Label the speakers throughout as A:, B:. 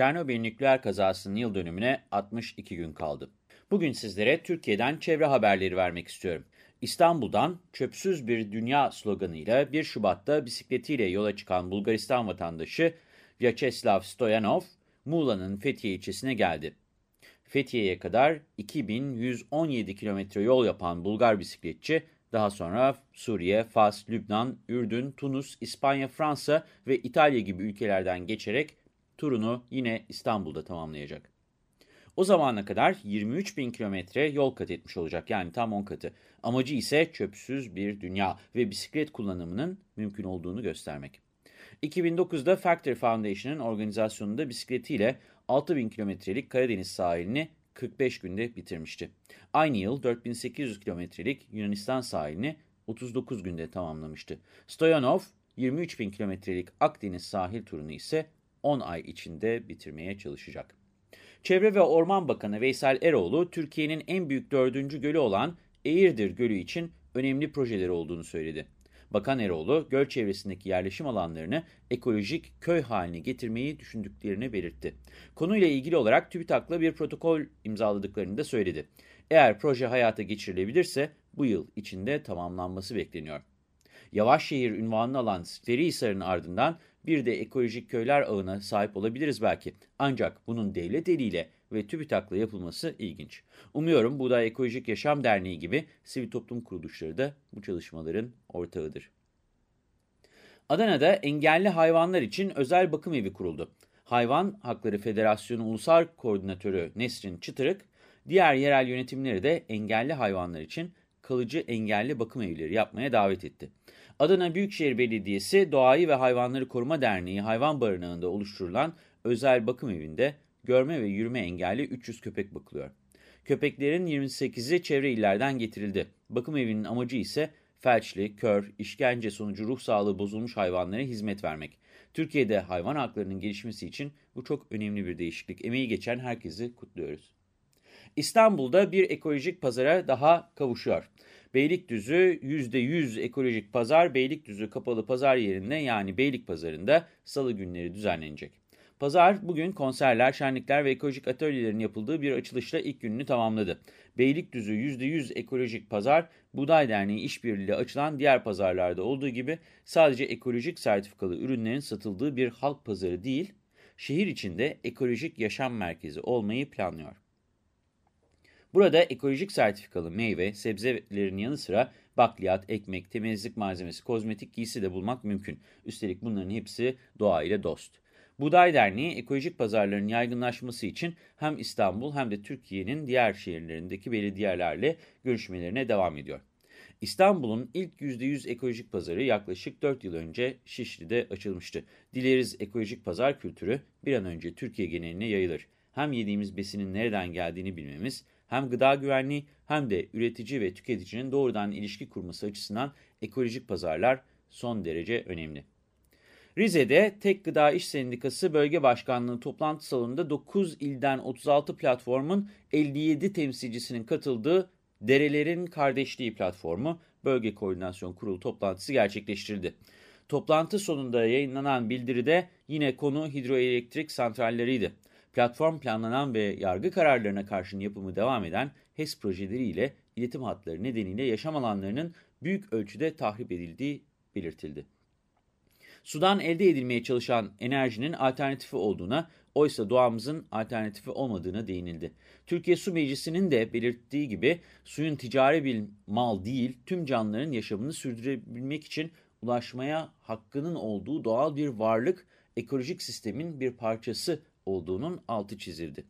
A: Çernobil nükleer kazasının yıl dönümüne 62 gün kaldı. Bugün sizlere Türkiye'den çevre haberleri vermek istiyorum. İstanbul'dan çöpsüz bir dünya sloganıyla 1 Şubat'ta bisikletiyle yola çıkan Bulgaristan vatandaşı Vyacheslav Stoyanov, Muğla'nın Fethiye ilçesine geldi. Fethiye'ye kadar 2117 kilometre yol yapan Bulgar bisikletçi, daha sonra Suriye, Fas, Lübnan, Ürdün, Tunus, İspanya, Fransa ve İtalya gibi ülkelerden geçerek turunu yine İstanbul'da tamamlayacak. O zamana kadar 23 bin kilometre yol kat etmiş olacak yani tam 10 katı. Amacı ise çöpsüz bir dünya ve bisiklet kullanımının mümkün olduğunu göstermek. 2009'da Factory Foundation'ın organizasyonunda bisikletiyle 6 bin kilometrelik Karadeniz sahilini 45 günde bitirmişti. Aynı yıl 4800 kilometrelik Yunanistan sahilini 39 günde tamamlamıştı. Stoyanov 23 bin kilometrelik Akdeniz sahil turunu ise 10 ay içinde bitirmeye çalışacak. Çevre ve Orman Bakanı Veysel Eroğlu, Türkiye'nin en büyük dördüncü gölü olan Eğirdir Gölü için önemli projeleri olduğunu söyledi. Bakan Eroğlu, göl çevresindeki yerleşim alanlarını ekolojik köy haline getirmeyi düşündüklerini belirtti. Konuyla ilgili olarak TÜBİTAK'la bir protokol imzaladıklarını da söyledi. Eğer proje hayata geçirilebilirse bu yıl içinde tamamlanması bekleniyor. Yavaş şehir ünvanını alan Seferihisar'ın ardından bir de ekolojik köyler ağına sahip olabiliriz belki. Ancak bunun devlet eliyle ve TÜBİTAK'la yapılması ilginç. Umuyorum Buğday Ekolojik Yaşam Derneği gibi sivil toplum kuruluşları da bu çalışmaların ortağıdır. Adana'da engelli hayvanlar için özel bakım evi kuruldu. Hayvan Hakları Federasyonu Ulusal Koordinatörü Nesrin Çıtırık, diğer yerel yönetimleri de engelli hayvanlar için kalıcı engelli bakım evleri yapmaya davet etti. Adana Büyükşehir Belediyesi Doğayı ve Hayvanları Koruma Derneği hayvan barınağında oluşturulan özel bakım evinde görme ve yürüme engelli 300 köpek bakılıyor. Köpeklerin 28'i çevre illerden getirildi. Bakım evinin amacı ise felçli, kör, işkence sonucu ruh sağlığı bozulmuş hayvanlara hizmet vermek. Türkiye'de hayvan haklarının gelişmesi için bu çok önemli bir değişiklik. Emeği geçen herkesi kutluyoruz. İstanbul'da bir ekolojik pazara daha kavuşuyor. Beylikdüzü %100 ekolojik pazar Beylikdüzü kapalı pazar yerinde yani Beylik Pazarı'nda salı günleri düzenlenecek. Pazar bugün konserler, şenlikler ve ekolojik atölyelerin yapıldığı bir açılışla ilk gününü tamamladı. Beylikdüzü %100 ekolojik pazar, Buğday Derneği işbirliğiyle açılan diğer pazarlarda olduğu gibi sadece ekolojik sertifikalı ürünlerin satıldığı bir halk pazarı değil, şehir içinde ekolojik yaşam merkezi olmayı planlıyor. Burada ekolojik sertifikalı meyve, sebzelerin yanı sıra bakliyat, ekmek, temizlik malzemesi, kozmetik giysi de bulmak mümkün. Üstelik bunların hepsi doğayla dost. Buğday Derneği ekolojik pazarların yaygınlaşması için hem İstanbul hem de Türkiye'nin diğer şehirlerindeki belediyelerle görüşmelerine devam ediyor. İstanbul'un ilk %100 ekolojik pazarı yaklaşık 4 yıl önce Şişli'de açılmıştı. Dileriz ekolojik pazar kültürü bir an önce Türkiye geneline yayılır. Hem yediğimiz besinin nereden geldiğini bilmemiz, hem gıda güvenliği hem de üretici ve tüketicinin doğrudan ilişki kurması açısından ekolojik pazarlar son derece önemli. Rize'de Tek Gıda İş Sendikası Bölge Başkanlığı toplantı salonunda 9 ilden 36 platformun 57 temsilcisinin katıldığı Derelerin Kardeşliği platformu Bölge Koordinasyon Kurulu toplantısı gerçekleştirildi. Toplantı sonunda yayınlanan bildiride yine konu hidroelektrik santralleriydi. Platform planlanan ve yargı kararlarına karşın yapımı devam eden HES projeleriyle iletim hatları nedeniyle yaşam alanlarının büyük ölçüde tahrip edildiği belirtildi. Sudan elde edilmeye çalışan enerjinin alternatifi olduğuna, oysa doğamızın alternatifi olmadığına değinildi. Türkiye Su Meclisi'nin de belirttiği gibi suyun ticari bir mal değil, tüm canlıların yaşamını sürdürebilmek için ulaşmaya hakkının olduğu doğal bir varlık, ekolojik sistemin bir parçası olduğunun altı çizildi.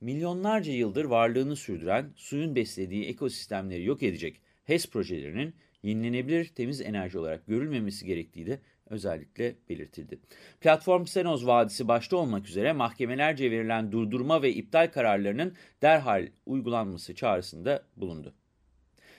A: Milyonlarca yıldır varlığını sürdüren, suyun beslediği ekosistemleri yok edecek HES projelerinin yenilenebilir temiz enerji olarak görülmemesi gerektiği de özellikle belirtildi. Platform Senoz Vadisi başta olmak üzere mahkemelerce verilen durdurma ve iptal kararlarının derhal uygulanması çağrısında bulundu.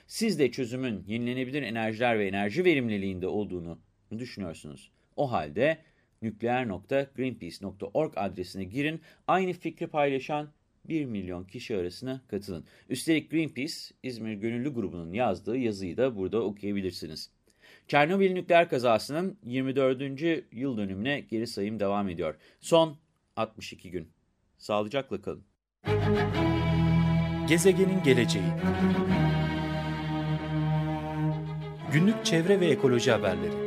A: Siz de çözümün yenilenebilir enerjiler ve enerji verimliliğinde olduğunu düşünüyorsunuz? O halde nükleer.greenpeace.org adresine girin, aynı fikri paylaşan 1 milyon kişi arasına katılın. Üstelik Greenpeace, İzmir Gönüllü Grubu'nun yazdığı yazıyı da burada okuyabilirsiniz. Çernobil nükleer kazasının 24. yıl dönümüne geri sayım devam ediyor. Son 62 gün. Sağlıcakla kalın.
B: Gezegenin geleceği Günlük çevre ve ekoloji haberleri